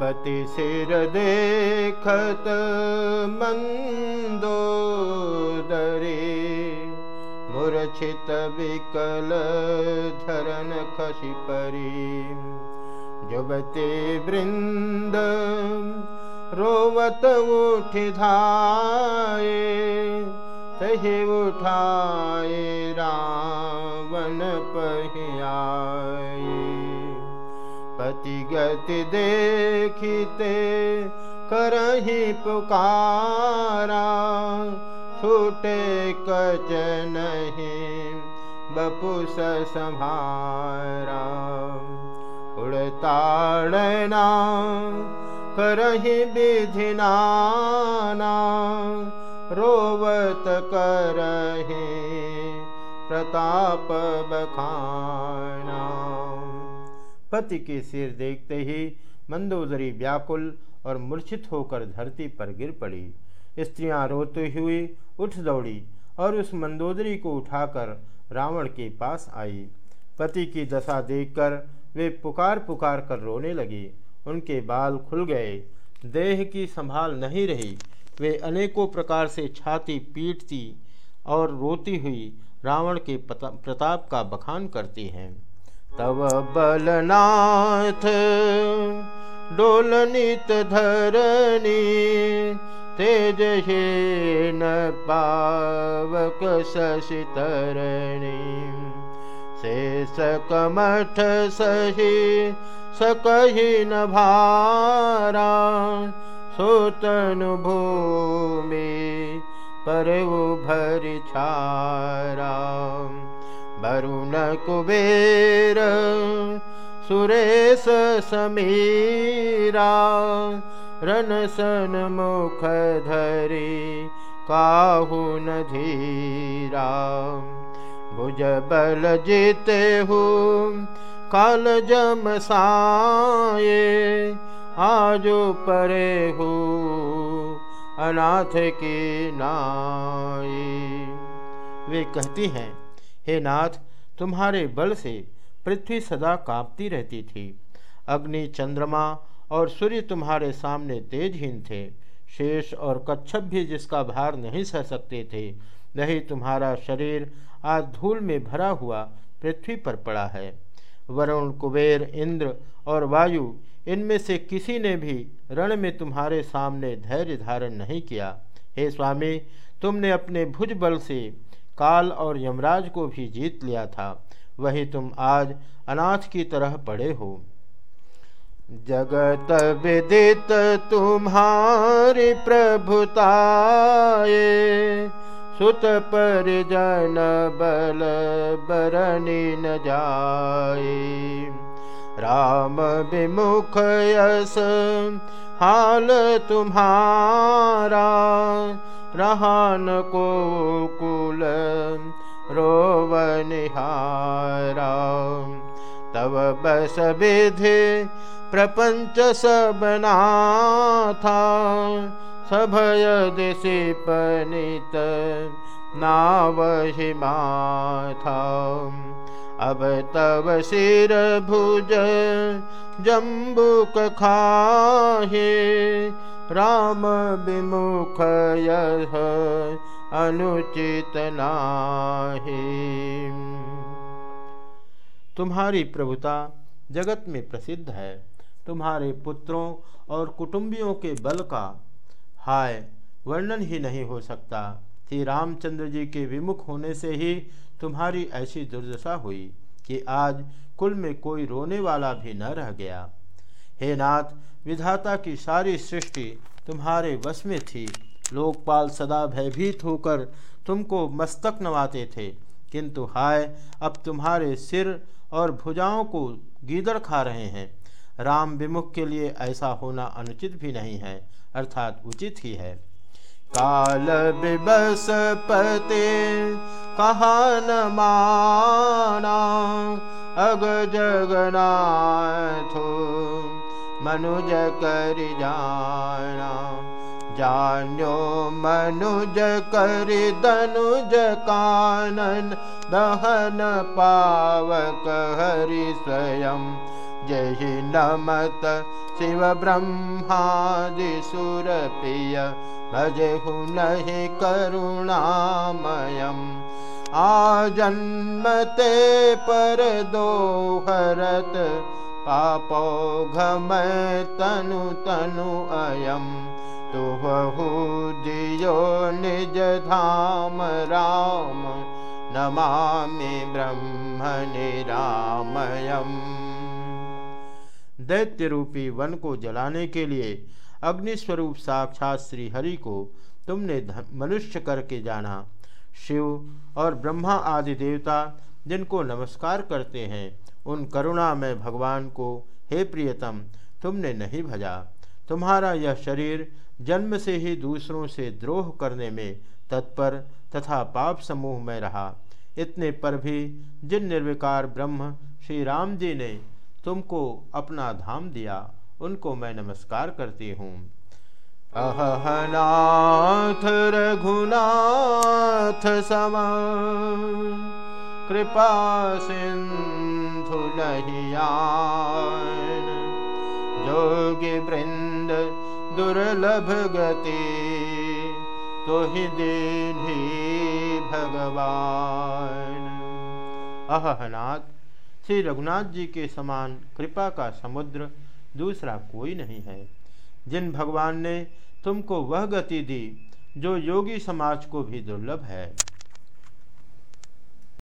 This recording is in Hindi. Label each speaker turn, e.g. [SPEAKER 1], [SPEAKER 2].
[SPEAKER 1] पति सिर देखत मंदो दरे विकल धरन खसी परी। जुबते वृंद रोवत उठ धाये तही उठाए रावण पहियाए पति गति देखते करही पुकारा छूटे कच नहीं बपुस संभारा उड़ताड़ना करही विधिनाना रोवत करही प्रताप बखाना पति के सिर देखते ही मंदोदरी व्याकुल और मूर्छित होकर धरती पर गिर पड़ी। स्त्रियाँ रोती हुई उठ दौड़ी और उस मंदोदरी को उठाकर रावण के पास आई। पति की दशा देखकर वे पुकार पुकार कर रोने लगी। उनके बाल खुल गए। देह की संभाल नहीं रही। वे अनेकों प्रकार से छाती पीटती और रोती हुई रावण के प्रताप का बखान करती हैं। तव बलनाथ डोलनित धरणी तेज न पावक शशितरणी। शेष कमठ सही सकही न भारा सोतन भूमि पर छारा वरुण कुबेर, सुरेश समीरा रनसन मुख धरी काहू न धीरा भुज बल जीते हो, काल जम साये, आजो परे हो, अनाथ की नाई वे कहती हैं हे नाथ, तुम्हारे बल से पृथ्वी सदा कांपती रहती थी। अग्नि, चंद्रमा और सूर्य तुम्हारे सामने तेजहीन थे। शेष और कच्छप भी जिसका भार नहीं सह सकते थे, नहीं तुम्हारा शरीर आज धूल में भरा हुआ पृथ्वी पर पड़ा है। वरुण, कुबेर, इंद्र और वायु, इनमें से किसी ने भी रण में तुम्हारे सामने धैर्य धारण नहीं किया। हे स्वामी, तुमने अपने भुज बल से काल और यमराज को भी जीत लिया था। वही तुम आज अनाथ की तरह पड़े हो। जगत विदित तुम्हारी प्रभुताए सुत परिजन बल बरनी न जाए राम विमुख यस, हाल तुम्हारा रहन को कुल रोवनिहारा। तब बस विधि प्रपंच सबना था सभय दिशि पनित नावहि था अब तब सिर भुज जम्बुक खाहे। राम विमुख यह अनुचित नाही। तुम्हारी प्रभुता जगत में प्रसिद्ध है। तुम्हारे पुत्रों और कुटुंबियों के बल का हाय वर्णन ही नहीं हो सकता। कि रामचंद्र जी के विमुख होने से ही तुम्हारी ऐसी दुर्दशा हुई कि आज कुल में कोई रोने वाला भी न रह गया। हे नाथ, विधाता की सारी सृष्टि तुम्हारे वश में थी। लोकपाल सदा भयभीत होकर तुमको मस्तक नवाते थे। किंतु हाय, अब तुम्हारे सिर और भुजाओं को गीदड़ खा रहे हैं। राम विमुख के लिए ऐसा होना अनुचित भी नहीं है, अर्थात उचित ही है। काल विबस पते कहा न माना, अग जगनाथ मनुज कर जाना जान्यो मनुज कर दनुज कानन दहन पावक हरि स्वयं जय नमत शिव ब्रह्मादि सुरप्रिय भजहु नहि करुणामयम्। आजन्मते पर दोहरत पापो घमय तनु तनु अयम् तुहु दियो निज धाम राम, नमामि ब्रह्म निरामयम् दैत्य रूपी वन को जलाने के लिए अग्निस्वरूप साक्षात श्री हरि को तुमने मनुष्य करके जाना। शिव और ब्रह्मा आदि देवता जिनको नमस्कार करते हैं, उन करुणा में भगवान को, हे प्रियतम, तुमने नहीं भजा। तुम्हारा यह शरीर जन्म से ही दूसरों से द्रोह करने में तत्पर तथा पाप समूह में रहा। इतने पर भी जिन निर्विकार ब्रह्म श्री राम जी ने तुमको अपना धाम दिया, उनको मैं नमस्कार करती हूँ। अहनाथ रघुनाथ सम कृपा सिंधु जोगी वृंद दुर्लभ गति तो ही दीनी भगवान अहनाथ श्री रघुनाथ जी के समान कृपा का समुद्र दूसरा कोई नहीं है। जिन भगवान ने तुमको वह गति दी, जो योगी समाज को भी दुर्लभ है।